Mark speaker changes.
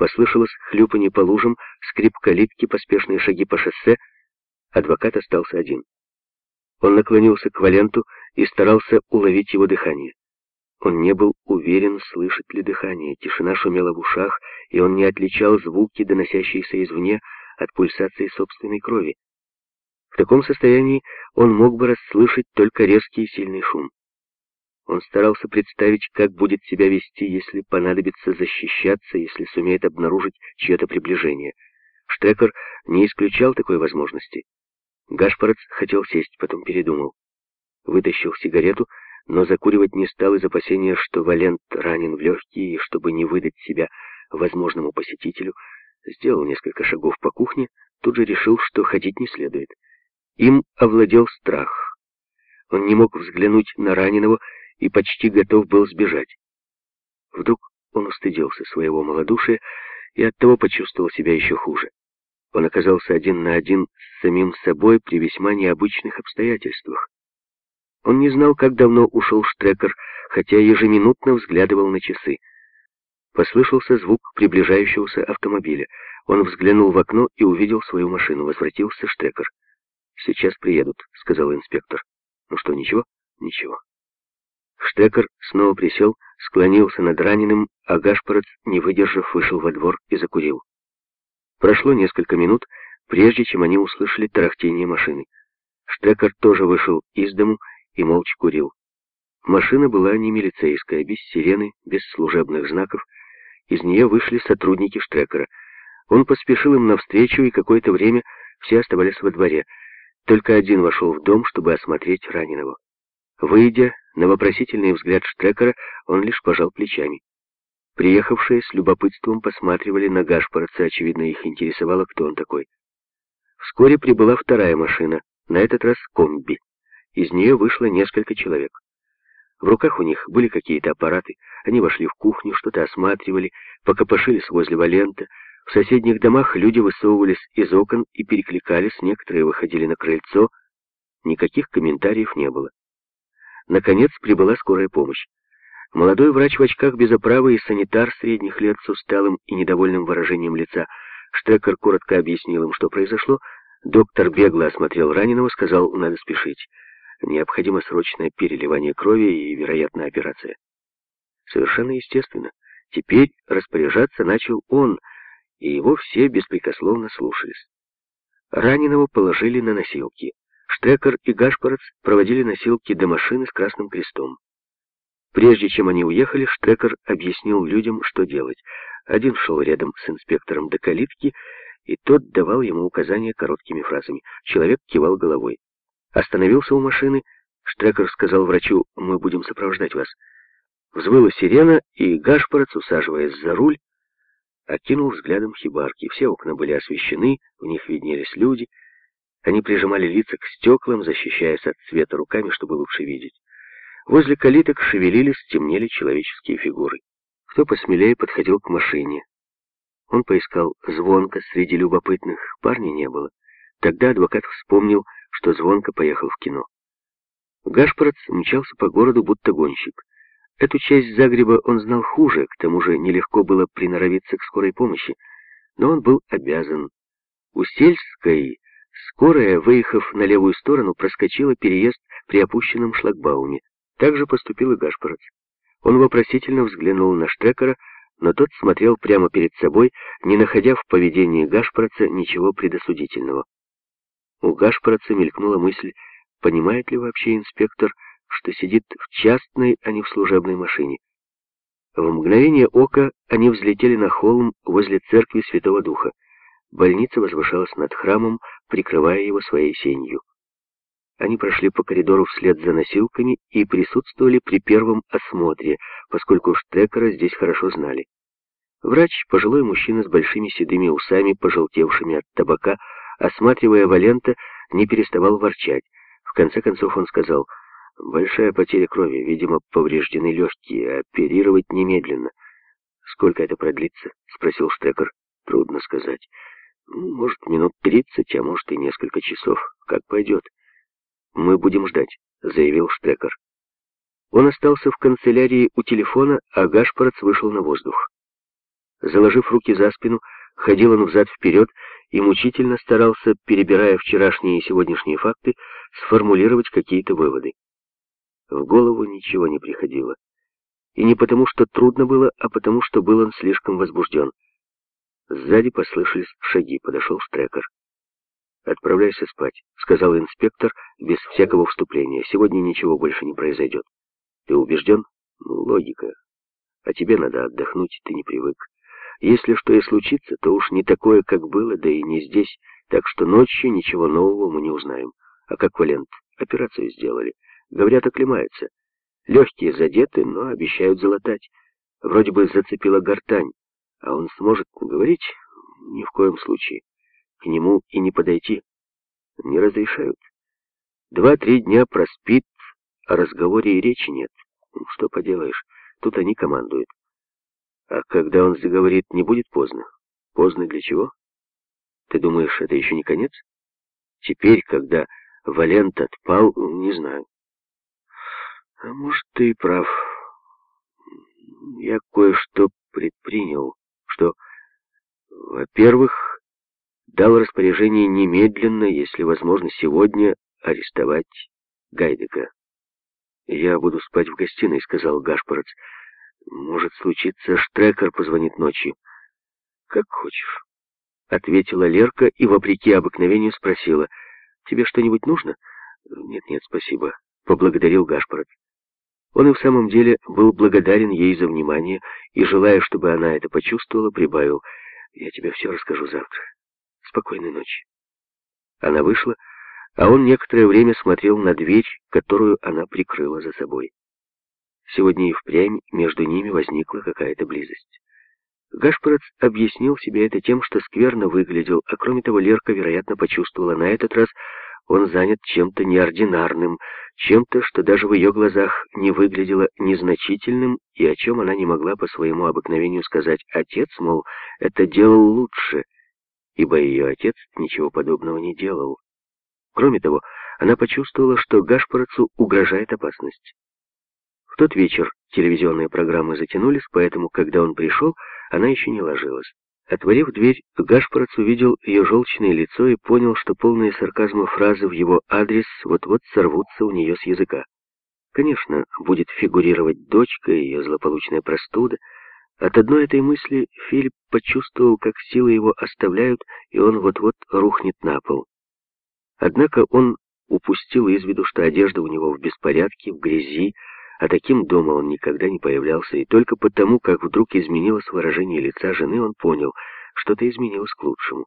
Speaker 1: Послышалось хлюпанье по лужам, скрип калитки, поспешные шаги по шоссе. Адвокат остался один. Он наклонился к Валенту и старался уловить его дыхание. Он не был уверен, слышит ли дыхание. Тишина шумела в ушах, и он не отличал звуки, доносящиеся извне, от пульсации собственной крови. В таком состоянии он мог бы расслышать только резкий и сильный шум. Он старался представить, как будет себя вести, если понадобится защищаться, если сумеет обнаружить чье-то приближение. Штекер не исключал такой возможности. Гашпорец хотел сесть, потом передумал. Вытащил сигарету, но закуривать не стал из опасения, что Валент ранен в легкие, и чтобы не выдать себя возможному посетителю, сделал несколько шагов по кухне, тут же решил, что ходить не следует. Им овладел страх. Он не мог взглянуть на раненого и почти готов был сбежать. Вдруг он устыдился своего малодушия и оттого почувствовал себя еще хуже. Он оказался один на один с самим собой при весьма необычных обстоятельствах. Он не знал, как давно ушел Штрекер, хотя ежеминутно взглядывал на часы. Послышался звук приближающегося автомобиля. Он взглянул в окно и увидел свою машину. Возвратился Штрекер. «Сейчас приедут», — сказал инспектор. «Ну что, ничего?» «Ничего». Штекер снова присел, склонился над раненым, а Гашпорец, не выдержав, вышел во двор и закурил. Прошло несколько минут, прежде чем они услышали тарахтение машины. Штекер тоже вышел из дому и молча курил. Машина была не милицейская, без сирены, без служебных знаков. Из нее вышли сотрудники Штрекера. Он поспешил им навстречу, и какое-то время все оставались во дворе. Только один вошел в дом, чтобы осмотреть раненого. Выйдя, на вопросительный взгляд Штрекера он лишь пожал плечами. Приехавшие с любопытством посматривали на Гашпорца, очевидно, их интересовало, кто он такой. Вскоре прибыла вторая машина, на этот раз комби. Из нее вышло несколько человек. В руках у них были какие-то аппараты. Они вошли в кухню, что-то осматривали, покопошились возле Валента. В соседних домах люди высовывались из окон и перекликались, некоторые выходили на крыльцо. Никаких комментариев не было. Наконец прибыла скорая помощь. Молодой врач в очках без оправы и санитар средних лет с усталым и недовольным выражением лица. Штекер коротко объяснил им, что произошло. Доктор бегло осмотрел раненого, сказал, надо спешить. Необходимо срочное переливание крови и, вероятно, операция. Совершенно естественно. Теперь распоряжаться начал он, и его все беспрекословно слушались. Раненого положили на носилки. Штекер и Гашпорец проводили носилки до машины с красным крестом. Прежде чем они уехали, Штекер объяснил людям, что делать. Один шел рядом с инспектором до калитки, и тот давал ему указания короткими фразами. Человек кивал головой. Остановился у машины. Штрекер сказал врачу, мы будем сопровождать вас. Взвыла сирена, и Гашпорец, усаживаясь за руль, окинул взглядом хибарки. Все окна были освещены, в них виднелись люди — они прижимали лица к стеклам, защищаясь от света руками, чтобы лучше видеть. Возле калиток шевелились, темнели человеческие фигуры. Кто посмелее подходил к машине. Он поискал звонка среди любопытных. Парня не было. Тогда адвокат вспомнил, что звонко поехал в кино. Гашпорец мчался по городу, будто гонщик. Эту часть Загреба он знал хуже, к тому же нелегко было приноровиться к скорой помощи, но он был обязан. У сельской Скорая, выехав на левую сторону, проскочила переезд при опущенном шлагбауме. Так же поступил и Гашпорец. Он вопросительно взглянул на Штрекера, но тот смотрел прямо перед собой, не находя в поведении Гашпорца ничего предосудительного. У Гашпорца мелькнула мысль, понимает ли вообще инспектор, что сидит в частной, а не в служебной машине. В мгновение ока они взлетели на холм возле церкви Святого Духа. Больница возвышалась над храмом, прикрывая его своей сенью. Они прошли по коридору вслед за носилками и присутствовали при первом осмотре, поскольку Штекера здесь хорошо знали. Врач, пожилой мужчина с большими седыми усами, пожелтевшими от табака, осматривая Валента, не переставал ворчать. В конце концов он сказал, «Большая потеря крови, видимо, повреждены легкие, оперировать немедленно». «Сколько это продлится?» — спросил Штекер. «Трудно сказать». Ну, может, минут тридцать, а может и несколько часов. Как пойдет. Мы будем ждать, заявил Штекер. Он остался в канцелярии у телефона, а Гашпорец вышел на воздух. Заложив руки за спину, ходил он взад-вперед и мучительно старался, перебирая вчерашние и сегодняшние факты, сформулировать какие-то выводы. В голову ничего не приходило. И не потому, что трудно было, а потому, что был он слишком возбужден. Сзади послышались шаги, подошел Штрекер. «Отправляйся спать», — сказал инспектор без всякого вступления. «Сегодня ничего больше не произойдет. Ты убежден? Ну, логика. А тебе надо отдохнуть, ты не привык. Если что и случится, то уж не такое, как было, да и не здесь, так что ночью ничего нового мы не узнаем. А как Валент? Операцию сделали. Говорят, оклемается. Легкие задеты, но обещают залатать. Вроде бы зацепила гортань. А он сможет говорить? Ни в коем случае. К нему и не подойти. Не разрешают. Два-три дня проспит, о разговоре и речи нет. Ну, что поделаешь, тут они командуют. А когда он заговорит, не будет поздно. Поздно для чего? Ты думаешь, это еще не конец? Теперь, когда Валент отпал, не знаю. А может, ты и прав. Я кое-что предпринял, что, во-первых, дал распоряжение немедленно, если возможно, сегодня арестовать Гайдека. «Я буду спать в гостиной», — сказал Гашпорец. «Может случиться, Штрекер позвонит ночью». «Как хочешь», — ответила Лерка и, вопреки обыкновению, спросила. «Тебе что-нибудь нужно?» «Нет-нет, спасибо», — поблагодарил Гашпорец. Он и в самом деле был благодарен ей за внимание и, желая, чтобы она это почувствовала, прибавил. «Я тебе все расскажу завтра. Спокойной ночи». Она вышла, а он некоторое время смотрел на дверь, которую она прикрыла за собой. Сегодня и впрямь между ними возникла какая-то близость. Гашпорец объяснил себе это тем, что скверно выглядел, а кроме того Лерка, вероятно, почувствовала на этот раз, он занят чем-то неординарным, чем-то, что даже в ее глазах не выглядело незначительным и о чем она не могла по своему обыкновению сказать «отец», мол, это делал лучше, ибо ее отец ничего подобного не делал. Кроме того, она почувствовала, что Гашпорцу угрожает опасность. В тот вечер телевизионные программы затянулись, поэтому, когда он пришел, она еще не ложилась. Отворив дверь, Гашпорец увидел ее желчное лицо и понял, что полные сарказма фразы в его адрес вот-вот сорвутся у нее с языка. Конечно, будет фигурировать дочка и ее злополучная простуда. От одной этой мысли Филипп почувствовал, как силы его оставляют, и он вот-вот рухнет на пол. Однако он упустил из виду, что одежда у него в беспорядке, в грязи, а таким дома он никогда не появлялся, и только потому, как вдруг изменилось выражение лица жены, он понял, что-то изменилось к лучшему.